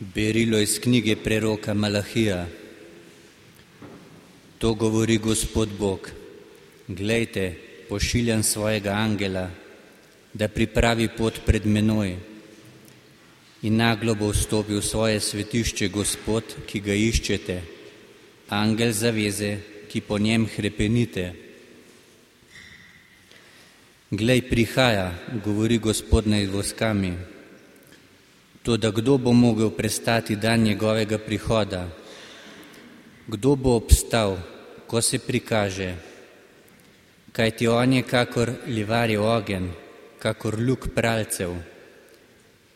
Berilo iz knjige preroka Malahija. To govori Gospod Bog. Glejte, pošiljam svojega angela, da pripravi pot pred menoj. In naglo bo vstopil v svoje svetišče Gospod, ki ga iščete, angel zaveze, ki po njem hrepenite. Glej, prihaja, govori Gospod nad voskami. To, da kdo bo mogel prestati dan njegovega prihoda, kdo bo obstal, ko se prikaže, kaj ti on je kakor livar je ogen, kakor luk pralcev,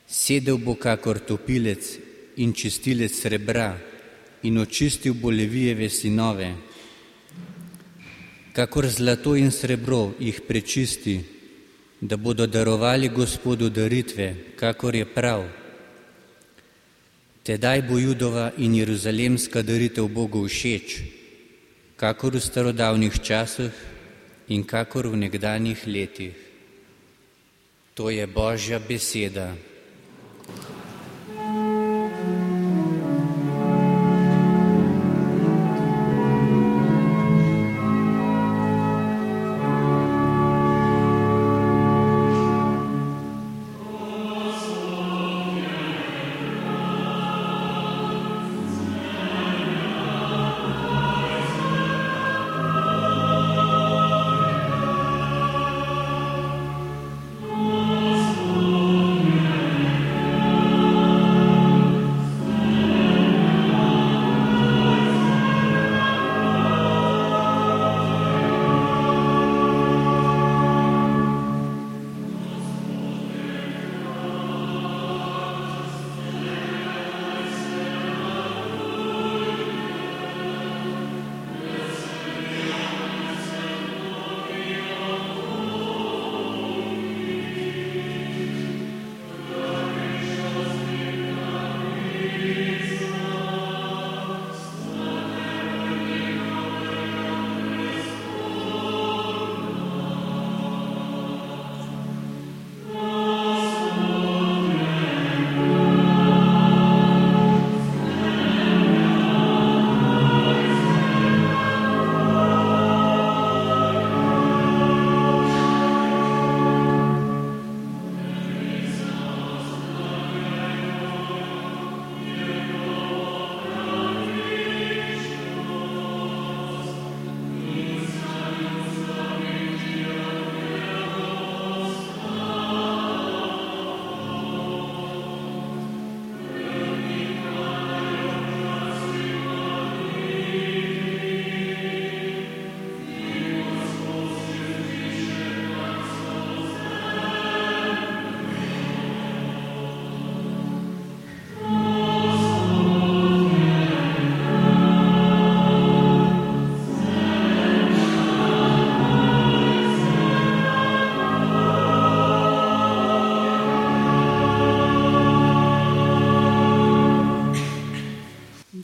sedel bo kakor topilec in čistilec srebra in očistil bo levijeve sinove, kakor zlato in srebro jih prečisti, da bodo darovali gospodu daritve, kakor je prav. Tedaj bo Judova in Jeruzalemska daritev Bogu všeč, kakor v starodavnih časih in kakor v nekdanjih letih. To je Božja beseda.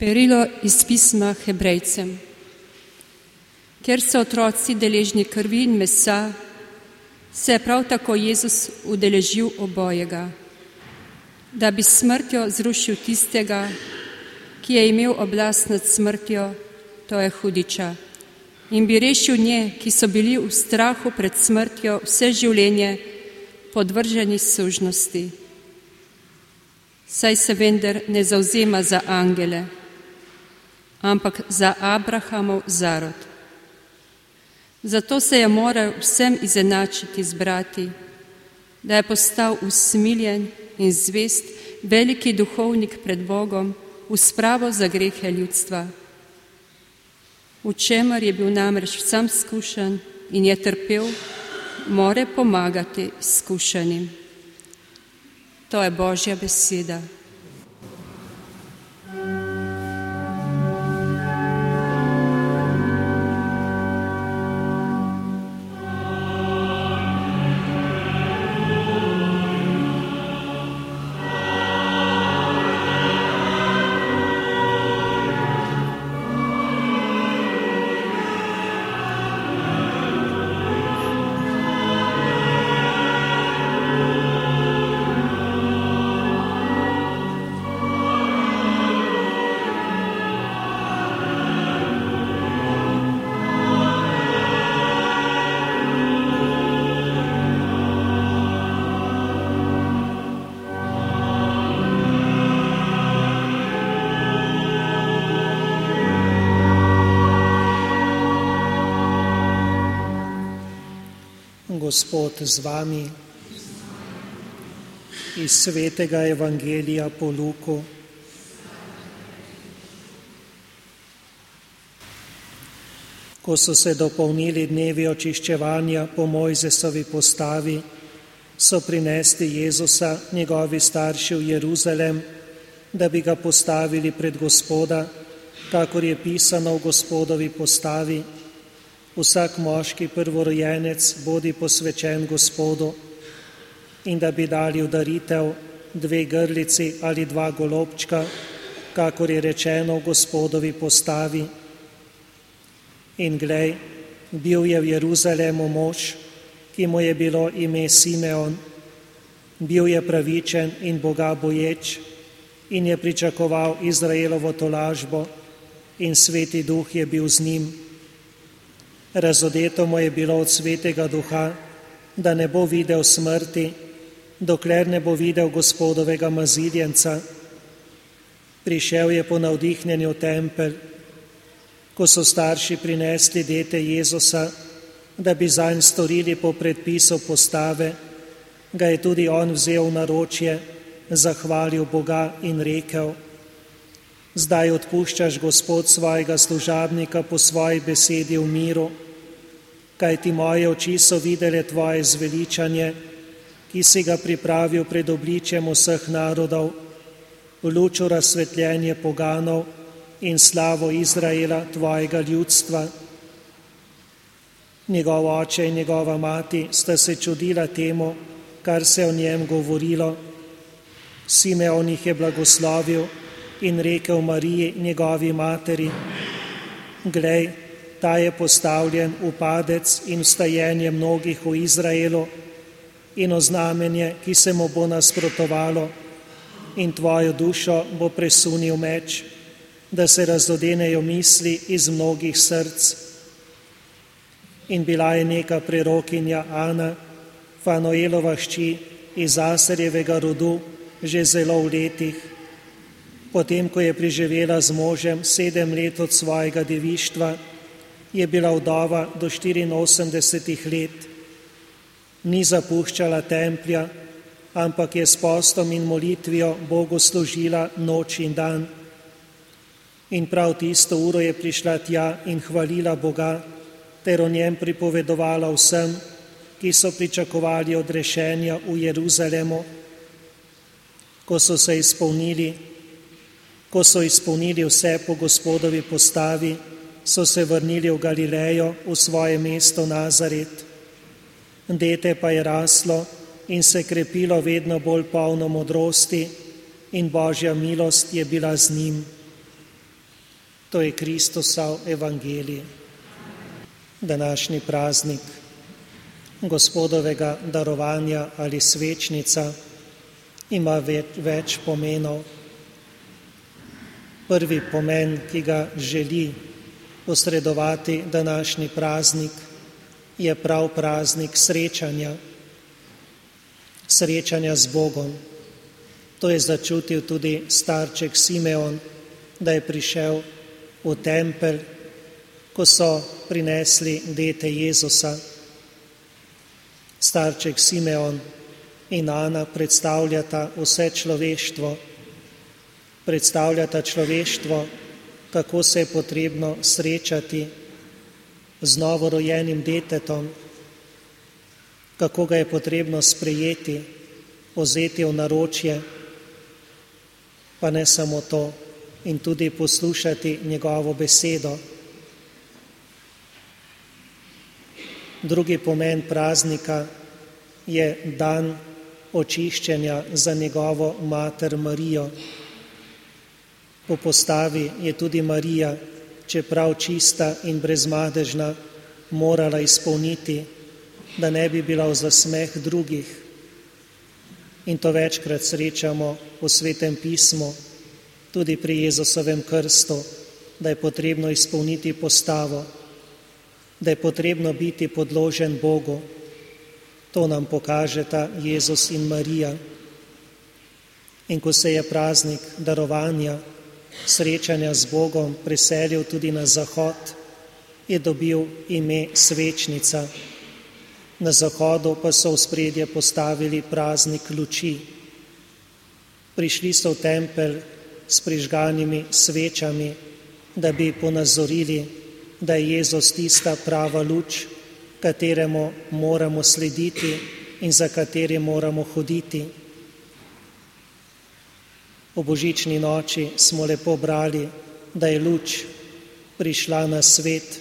Berilo iz pisma Hebrejcem. Ker so otroci deležni krvi in mesa, se je prav tako Jezus udeležil obojega, da bi smrtjo zrušil tistega, ki je imel oblast nad smrtjo, to je hudiča, in bi rešil nje, ki so bili v strahu pred smrtjo vse življenje podvrženi sužnosti. Saj se vendar ne zauzema za angele, ampak za Abrahamov zarod. Zato se je moral vsem izenačiti z brati, da je postal usmiljen in zvest veliki duhovnik pred Bogom v spravo za grehe ljudstva. V čemer je bil namreč sam skušen in je trpel, more pomagati skušenim. To je Božja beseda. Gospod z vami. Iz svetega Evangelija po Luku. Ko so se dopolnili dnevi očiščevanja po Mojzesovi postavi, so prinesli Jezusa njegovi starši v Jeruzalem, da bi ga postavili pred Gospoda, kakor je pisano v Gospodovi postavi. Vsak moški prvorojenec bodi posvečen Gospodu in da bi dali v daritev dve grlici ali dva golobčka, kakor je rečeno v Gospodovi postavi. In glej, bil je v Jeruzalemu mož, ki mu je bilo ime Simeon. Bil je pravičen in Boga boječ in je pričakoval Izraelovo tolažbo in sveti duh je bil z njim. Razodeto mu je bilo od svetega duha, da ne bo videl smrti, dokler ne bo videl gospodovega maziljenca. Prišel je po navdihnjenju tempelj, ko so starši prinesli dete Jezusa, da bi zanj storili po predpisu postave, ga je tudi on vzel v naročje, zahvalil Boga in rekel, zdaj odpuščaš Gospod svojega služabnika po svoji besedi v miru, kaj ti moje oči so videle tvoje zveličanje, ki si ga pripravil pred obličjem vseh narodov, v luču razsvetljenje poganov, in slavo Izraela, tvojega ljudstva. Njegov oče in njegova mati sta se čudila temu, kar se o njem govorilo. Simeon jih je blagoslovil in rekel Mariji, njegovi materi: Glej, ta je postavljen v padec in vstajenje mnogih v Izraelu in oznamenje, ki se mu bo nasprotovalo, in tvojo dušo bo presunil meč da se razodenejo misli iz mnogih src. In bila je neka prerokinja Ana, Fanoelova hči iz Aserjevega rodu, že zelo v letih. Potem, ko je preživela z možem sedem let od svojega devištva, je bila vdova do 84 let. Ni zapuščala templja, ampak je s postom in molitvijo Bogu služila noč in dan. In prav tisto uro je prišla tja in hvalila Boga, ter o njem pripovedovala vsem, ki so pričakovali odrešenja v Jeruzalemu. Ko so se izpolnili, ko so izpolnili vse po gospodovi postavi, so se vrnili v Galilejo, v svoje mesto Nazaret. Dete pa je raslo in se krepilo vedno bolj polno modrosti in božja milost je bila z njim. To je Kristusov evangelij. Današnji praznik gospodovega darovanja ali svečnica ima več pomenov. Prvi pomen, ki ga želi posredovati današnji praznik, je prav praznik srečanja, srečanja z Bogom. To je začutil tudi starček Simeon, da je prišel v tempelj, ko so prinesli dete Jezusa. Starček Simeon in Ana predstavljata vse človeštvo, predstavljata človeštvo, kako se je potrebno srečati z novorojenim detetom, kako ga je potrebno sprejeti, vzeti v naročje, pa ne samo to, in tudi poslušati njegovo besedo. Drugi pomen praznika je dan očiščenja za njegovo mater Marijo. Po postavi je tudi Marija, čeprav čista in brezmadežna, morala izpolniti, da ne bi bila v zasmeh drugih. In to večkrat srečamo v svetem pismu, tudi pri Jezusovem krstu, da je potrebno izpolniti postavo, da je potrebno biti podložen Bogu. To nam pokažeta Jezus in Marija. In ko se je praznik darovanja, srečanja z Bogom preselil tudi na zahod, je dobil ime svečnica. Na zahodu pa so v spredje postavili praznik luči. Prišli so v tempelj s prižganimi svečami, da bi ponazorili, da je Jezus tista prava luč, kateremu moramo slediti in za katerim moramo hoditi. V božični noči smo lepo brali, da je luč prišla na svet,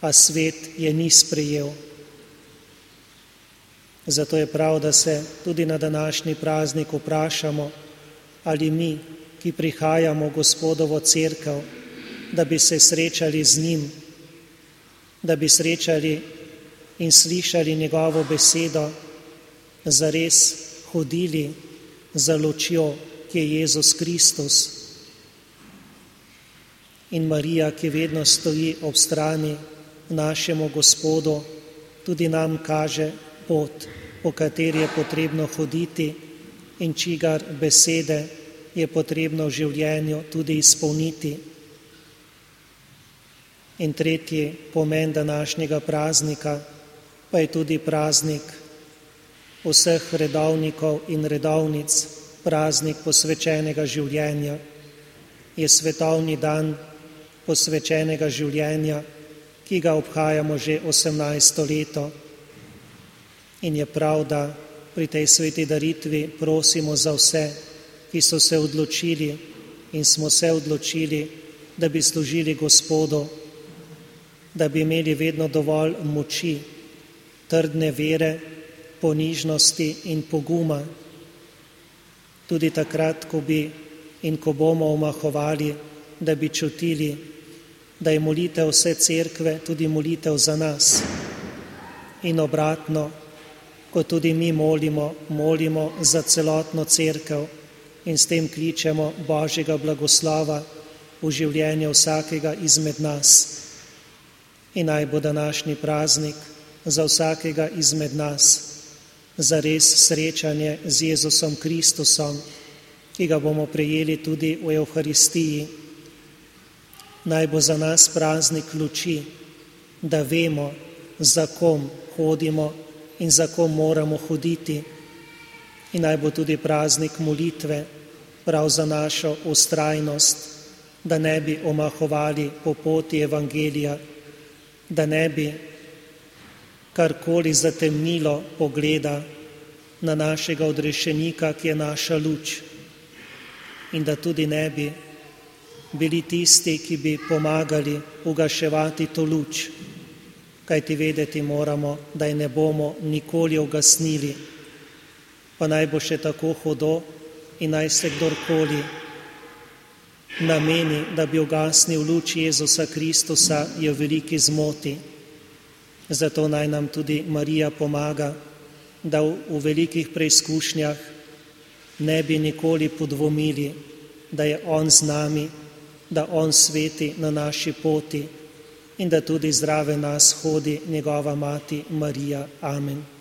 a svet je ni sprejel. Zato je prav, da se tudi na današnji praznik vprašamo, ali mi, ki prihajamo v Gospodovo crkvo, da bi se srečali z njim, da bi srečali in slišali njegovo besedo, zares hodili za ločjo, ki je Jezus Kristus. In Marija, ki vedno stoji ob strani našemu Gospodu, tudi nam kaže pot, po kateri je potrebno hoditi in čigar besede je potrebno v življenju tudi izpolniti. In tretji pomen današnjega praznika pa je tudi praznik vseh redovnikov in redovnic, praznik posvečenega življenja. Je svetovni dan posvečenega življenja, ki ga obhajamo že 18. leto. In je prav, da pri tej sveti daritvi prosimo za vse, ki so se odločili in smo se odločili, da bi služili Gospodu da bi imeli vedno dovolj moči, trdne vere, ponižnosti in poguma. Tudi takrat, ko bi in ko bomo omahovali, da bi čutili, da je molitev vse cerkve tudi molitev za nas. In obratno, ko tudi mi molimo, molimo za celotno cerkev in s tem kličemo Božjega blagoslova v življenje vsakega izmed nas in naj bo današnji praznik za vsakega izmed nas za res srečanje z Jezusom Kristusom, ki ga bomo prejeli tudi v Euharistiji. Naj bo za nas praznik luči, da vemo, za kom hodimo in za kom moramo hoditi. In naj bo tudi praznik molitve, prav za našo ustrajnost, da ne bi omahovali po poti Evangelija da ne bi karkoli zatemnilo pogleda na našega odrešenika, ki je naša luč, in da tudi ne bi bili tisti, ki bi pomagali ugaševati to luč, kajti vedeti moramo, da je ne bomo nikoli ugasnili, pa naj bo še tako hodo in naj se kdorkoli nameni, da bi ugasnil luč Jezusa Kristusa, je v veliki zmoti. Zato naj nam tudi Marija pomaga, da v velikih preizkušnjah ne bi nikoli podvomili, da je On z nami, da On sveti na naši poti in da tudi zdrave nas hodi njegova mati Marija. Amen.